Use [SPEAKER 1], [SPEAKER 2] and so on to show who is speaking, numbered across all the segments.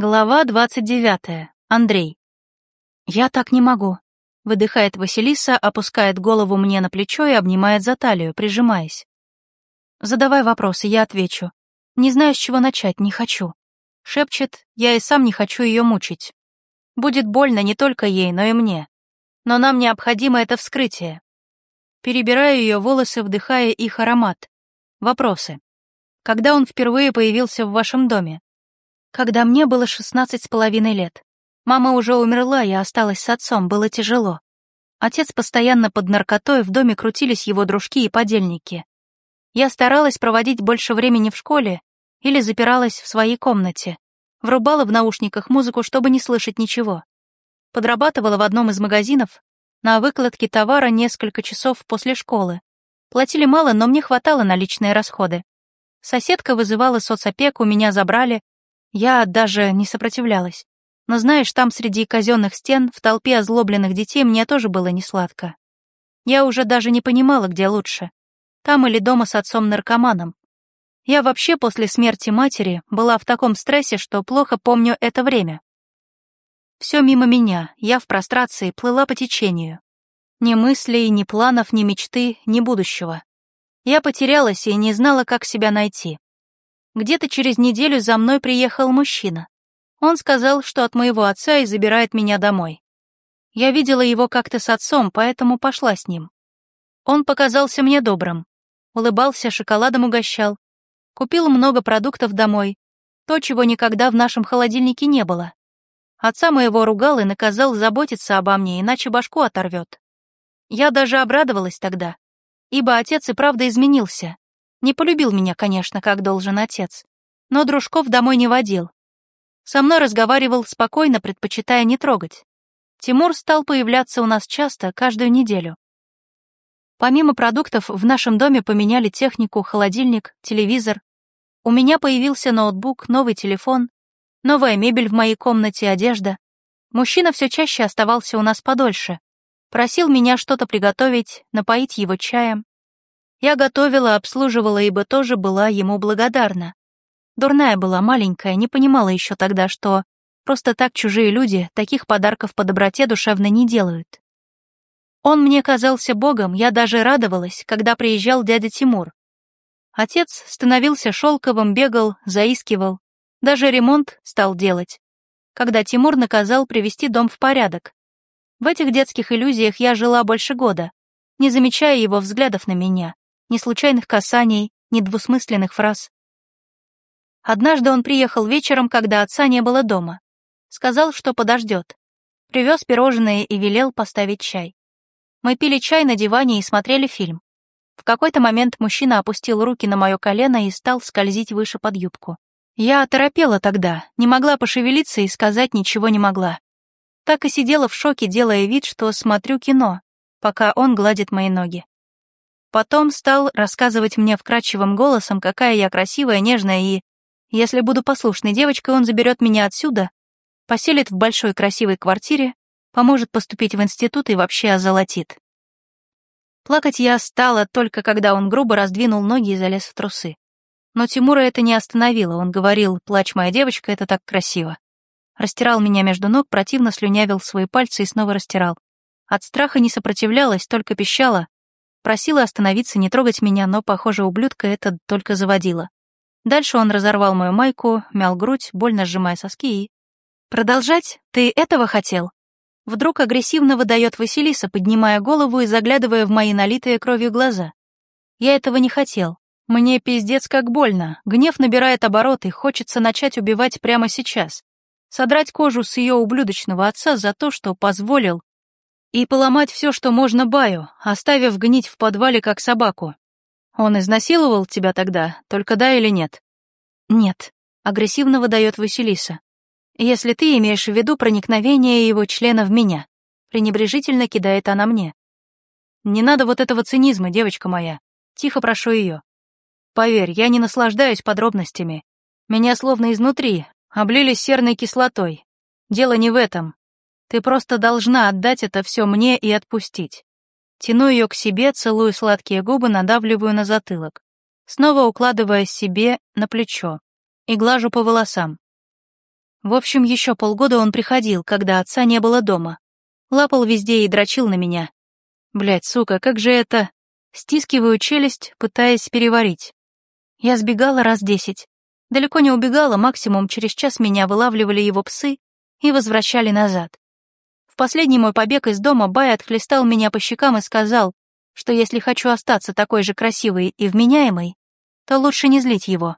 [SPEAKER 1] Глава 29. Андрей. «Я так не могу», — выдыхает Василиса, опускает голову мне на плечо и обнимает за талию, прижимаясь. «Задавай вопросы, я отвечу. Не знаю, с чего начать, не хочу». Шепчет, я и сам не хочу ее мучить. Будет больно не только ей, но и мне. Но нам необходимо это вскрытие. Перебираю ее волосы, вдыхая их аромат. Вопросы. Когда он впервые появился в вашем доме? Когда мне было шестнадцать с половиной лет. Мама уже умерла, я осталась с отцом, было тяжело. Отец постоянно под наркотой, в доме крутились его дружки и подельники. Я старалась проводить больше времени в школе или запиралась в своей комнате. Врубала в наушниках музыку, чтобы не слышать ничего. Подрабатывала в одном из магазинов на выкладке товара несколько часов после школы. Платили мало, но мне хватало на личные расходы. Соседка вызывала соцопеку, меня забрали, я даже не сопротивлялась. Но знаешь, там среди казенных стен, в толпе озлобленных детей, мне тоже было несладко. Я уже даже не понимала, где лучше. Там или дома с отцом-наркоманом. Я вообще после смерти матери была в таком стрессе, что плохо помню это время. Все мимо меня, я в прострации плыла по течению. Ни мыслей, ни планов, ни мечты, ни будущего. Я потерялась и не знала, как себя найти. Где-то через неделю за мной приехал мужчина. Он сказал, что от моего отца и забирает меня домой. Я видела его как-то с отцом, поэтому пошла с ним. Он показался мне добрым. Улыбался, шоколадом угощал. Купил много продуктов домой. То, чего никогда в нашем холодильнике не было. Отца моего ругал и наказал заботиться обо мне, иначе башку оторвет. Я даже обрадовалась тогда, ибо отец и правда изменился. Не полюбил меня, конечно, как должен отец, но дружков домой не водил. Со мной разговаривал спокойно, предпочитая не трогать. Тимур стал появляться у нас часто, каждую неделю. Помимо продуктов, в нашем доме поменяли технику, холодильник, телевизор. У меня появился ноутбук, новый телефон, новая мебель в моей комнате, одежда. Мужчина все чаще оставался у нас подольше. Просил меня что-то приготовить, напоить его чаем. Я готовила, обслуживала, ибо тоже была ему благодарна. Дурная была, маленькая, не понимала еще тогда, что просто так чужие люди таких подарков по доброте душевно не делают. Он мне казался богом, я даже радовалась, когда приезжал дядя Тимур. Отец становился шелковым, бегал, заискивал, даже ремонт стал делать, когда Тимур наказал привести дом в порядок. В этих детских иллюзиях я жила больше года, не замечая его взглядов на меня ни случайных касаний, ни двусмысленных фраз. Однажды он приехал вечером, когда отца не было дома. Сказал, что подождет. Привез пирожные и велел поставить чай. Мы пили чай на диване и смотрели фильм. В какой-то момент мужчина опустил руки на мое колено и стал скользить выше под юбку. Я оторопела тогда, не могла пошевелиться и сказать ничего не могла. Так и сидела в шоке, делая вид, что смотрю кино, пока он гладит мои ноги. Потом стал рассказывать мне вкрадчивым голосом, какая я красивая, нежная и... Если буду послушной девочкой, он заберет меня отсюда, поселит в большой красивой квартире, поможет поступить в институт и вообще озолотит. Плакать я стала только когда он грубо раздвинул ноги и залез в трусы. Но Тимура это не остановило, он говорил, плачь, моя девочка, это так красиво. Растирал меня между ног, противно слюнявил свои пальцы и снова растирал. От страха не сопротивлялась, только пищала, Просила остановиться, не трогать меня, но, похоже, ублюдка это только заводило. Дальше он разорвал мою майку, мял грудь, больно сжимая соски и... «Продолжать? Ты этого хотел?» Вдруг агрессивно выдает Василиса, поднимая голову и заглядывая в мои налитые кровью глаза. «Я этого не хотел. Мне пиздец как больно. Гнев набирает обороты, хочется начать убивать прямо сейчас. Содрать кожу с ее ублюдочного отца за то, что позволил и поломать все, что можно Баю, оставив гнить в подвале, как собаку. Он изнасиловал тебя тогда, только да или нет? Нет, агрессивно выдает Василиса. Если ты имеешь в виду проникновение его члена в меня, пренебрежительно кидает она мне. Не надо вот этого цинизма, девочка моя. Тихо прошу ее. Поверь, я не наслаждаюсь подробностями. Меня словно изнутри облили серной кислотой. Дело не в этом. Ты просто должна отдать это все мне и отпустить. Тяну ее к себе, целую сладкие губы, надавливаю на затылок. Снова укладывая себе на плечо и глажу по волосам. В общем, еще полгода он приходил, когда отца не было дома. Лапал везде и дрочил на меня. Блять, сука, как же это... Стискиваю челюсть, пытаясь переварить. Я сбегала раз десять. Далеко не убегала, максимум через час меня вылавливали его псы и возвращали назад. Последний мой побег из дома Бай отхлестал меня по щекам и сказал, что если хочу остаться такой же красивой и вменяемой, то лучше не злить его.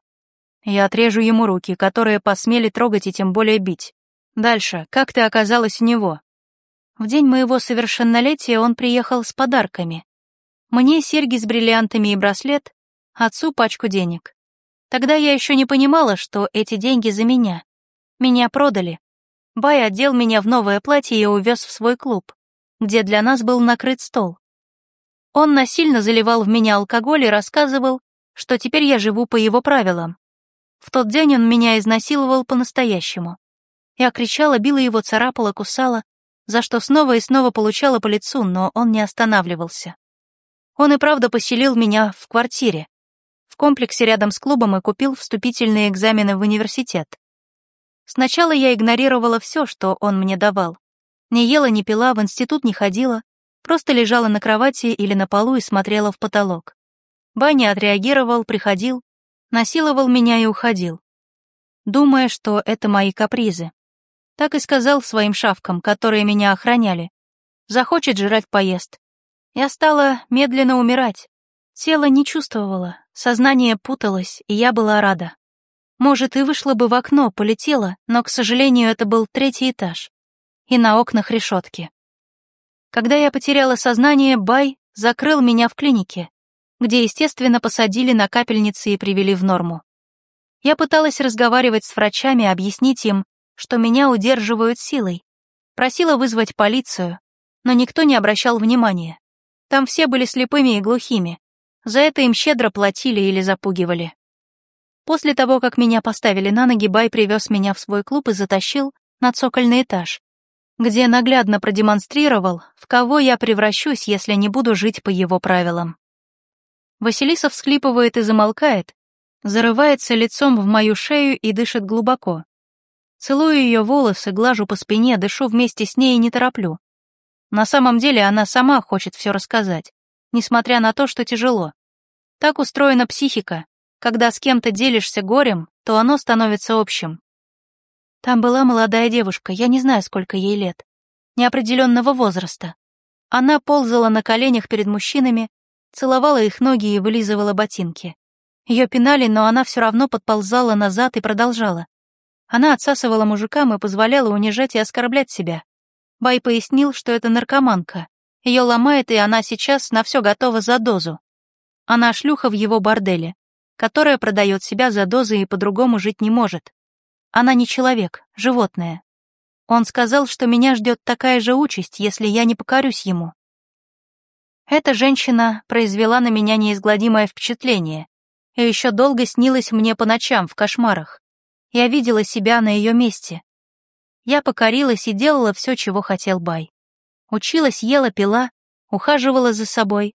[SPEAKER 1] Я отрежу ему руки, которые посмели трогать и тем более бить. Дальше, как ты оказалась у него? В день моего совершеннолетия он приехал с подарками. Мне серьги с бриллиантами и браслет, отцу пачку денег. Тогда я еще не понимала, что эти деньги за меня. Меня продали. Бай одел меня в новое платье и увез в свой клуб, где для нас был накрыт стол. Он насильно заливал в меня алкоголь и рассказывал, что теперь я живу по его правилам. В тот день он меня изнасиловал по-настоящему. Я кричала, била его, царапала, кусала, за что снова и снова получала по лицу, но он не останавливался. Он и правда поселил меня в квартире, комплексе рядом с клубом и купил вступительные экзамены в университет. Сначала я игнорировала все, что он мне давал. Не ела, не пила, в институт не ходила, просто лежала на кровати или на полу и смотрела в потолок. Баня отреагировал, приходил, насиловал меня и уходил, думая, что это мои капризы. Так и сказал своим шавкам, которые меня охраняли. Захочет жрать поест. Я стала медленно умирать. Тело не чувствовало, Сознание путалось, и я была рада. Может, и вышла бы в окно, полетела, но, к сожалению, это был третий этаж. И на окнах решетки. Когда я потеряла сознание, Бай закрыл меня в клинике, где, естественно, посадили на капельницы и привели в норму. Я пыталась разговаривать с врачами, объяснить им, что меня удерживают силой. Просила вызвать полицию, но никто не обращал внимания. Там все были слепыми и глухими, за это им щедро платили или запугивали. После того, как меня поставили на ноги, Бай привез меня в свой клуб и затащил на цокольный этаж, где наглядно продемонстрировал, в кого я превращусь, если не буду жить по его правилам. Василиса всхлипывает и замолкает, зарывается лицом в мою шею и дышит глубоко. Целую ее волосы, глажу по спине, дышу вместе с ней и не тороплю. На самом деле она сама хочет все рассказать несмотря на то, что тяжело. Так устроена психика. Когда с кем-то делишься горем, то оно становится общим. Там была молодая девушка, я не знаю, сколько ей лет. Неопределенного возраста. Она ползала на коленях перед мужчинами, целовала их ноги и вылизывала ботинки. Ее пинали, но она все равно подползала назад и продолжала. Она отсасывала мужикам и позволяла унижать и оскорблять себя. Бай пояснил, что это наркоманка, ее ломает, и она сейчас на все готова за дозу. Она шлюха в его борделе, которая продает себя за дозы и по-другому жить не может. Она не человек, животное. Он сказал, что меня ждет такая же участь, если я не покорюсь ему. Эта женщина произвела на меня неизгладимое впечатление и еще долго снилась мне по ночам в кошмарах. Я видела себя на ее месте. Я покорилась и делала все, чего хотел Бай. Училась, ела, пила, ухаживала за собой,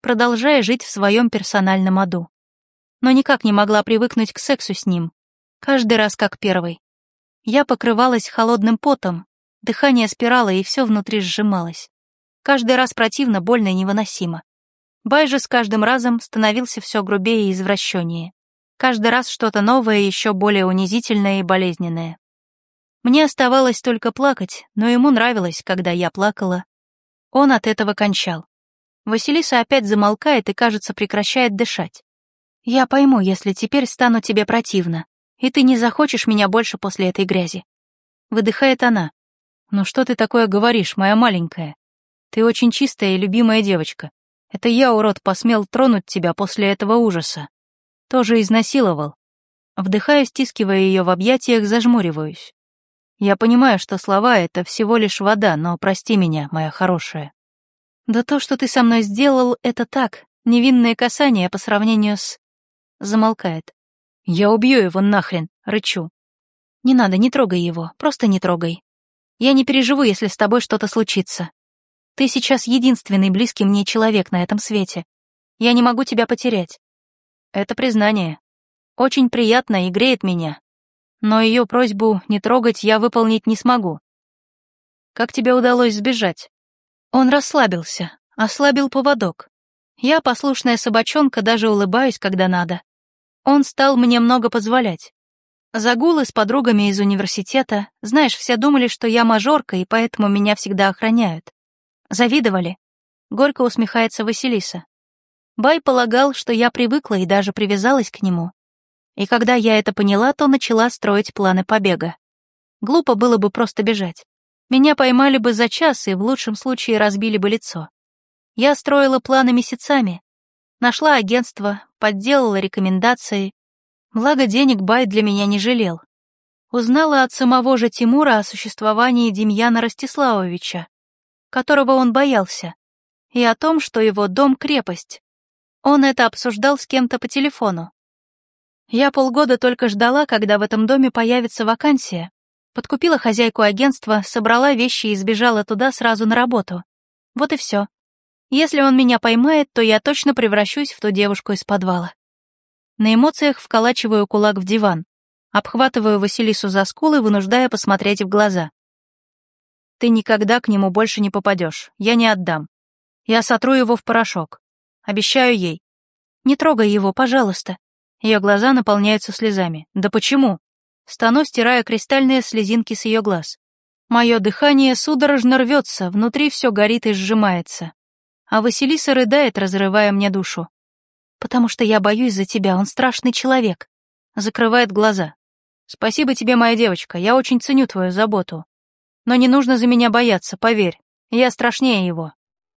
[SPEAKER 1] продолжая жить в своем персональном аду. Но никак не могла привыкнуть к сексу с ним, каждый раз как первый. Я покрывалась холодным потом, дыхание спирало и все внутри сжималось. Каждый раз противно, больно и невыносимо. Бай же с каждым разом становился все грубее и извращеннее. Каждый раз что-то новое, еще более унизительное и болезненное. Мне оставалось только плакать, но ему нравилось, когда я плакала. Он от этого кончал. Василиса опять замолкает и, кажется, прекращает дышать. Я пойму, если теперь стану тебе противно, и ты не захочешь меня больше после этой грязи. Выдыхает она. Ну что ты такое говоришь, моя маленькая? Ты очень чистая и любимая девочка. Это я, урод, посмел тронуть тебя после этого ужаса. Тоже изнасиловал. Вдыхая, стискивая ее в объятиях, зажмуриваюсь. Я понимаю, что слова — это всего лишь вода, но прости меня, моя хорошая. Да то, что ты со мной сделал, это так, невинное касание по сравнению с... Замолкает. Я убью его нахрен, рычу. Не надо, не трогай его, просто не трогай. Я не переживу, если с тобой что-то случится. Ты сейчас единственный близкий мне человек на этом свете. Я не могу тебя потерять. Это признание. Очень приятно и греет меня. но ее просьбу не трогать я выполнить не смогу. Как тебе удалось сбежать? Он расслабился, ослабил поводок. Я, послушная собачонка, даже улыбаюсь, когда надо. Он стал мне много позволять. Загулы с подругами из университета, знаешь, все думали, что я мажорка, и поэтому меня всегда охраняют. Завидовали. Горько усмехается Василиса. Бай полагал, что я привыкла и даже привязалась к нему. И когда я это поняла, то начала строить планы побега. Глупо было бы просто бежать. Меня поймали бы за час и в лучшем случае разбили бы лицо. Я строила планы месяцами. Нашла агентство, подделала рекомендации. Благо денег Бай для меня не жалел. Узнала от самого же Тимура о существовании Демьяна Ростиславовича, которого он боялся, и о том, что его дом — крепость. Он это обсуждал с кем-то по телефону. Я полгода только ждала, когда в этом доме появится вакансия, Подкупила хозяйку агентства, собрала вещи и сбежала туда сразу на работу. Вот и все. Если он меня поймает, то я точно превращусь в ту девушку из подвала. На эмоциях вколачиваю кулак в диван, обхватываю Василису за скулы, вынуждая посмотреть в глаза. Ты никогда к нему больше не попадешь, я не отдам. Я сотру его в порошок. Обещаю ей. Не трогай его, пожалуйста. Ее глаза наполняются слезами. Да почему? Стану, стирая кристальные слезинки с ее глаз. Мое дыхание судорожно рвется, внутри все горит и сжимается. А Василиса рыдает, разрывая мне душу. «Потому что я боюсь за тебя, он страшный человек». Закрывает глаза. «Спасибо тебе, моя девочка, я очень ценю твою заботу. Но не нужно за меня бояться, поверь, я страшнее его».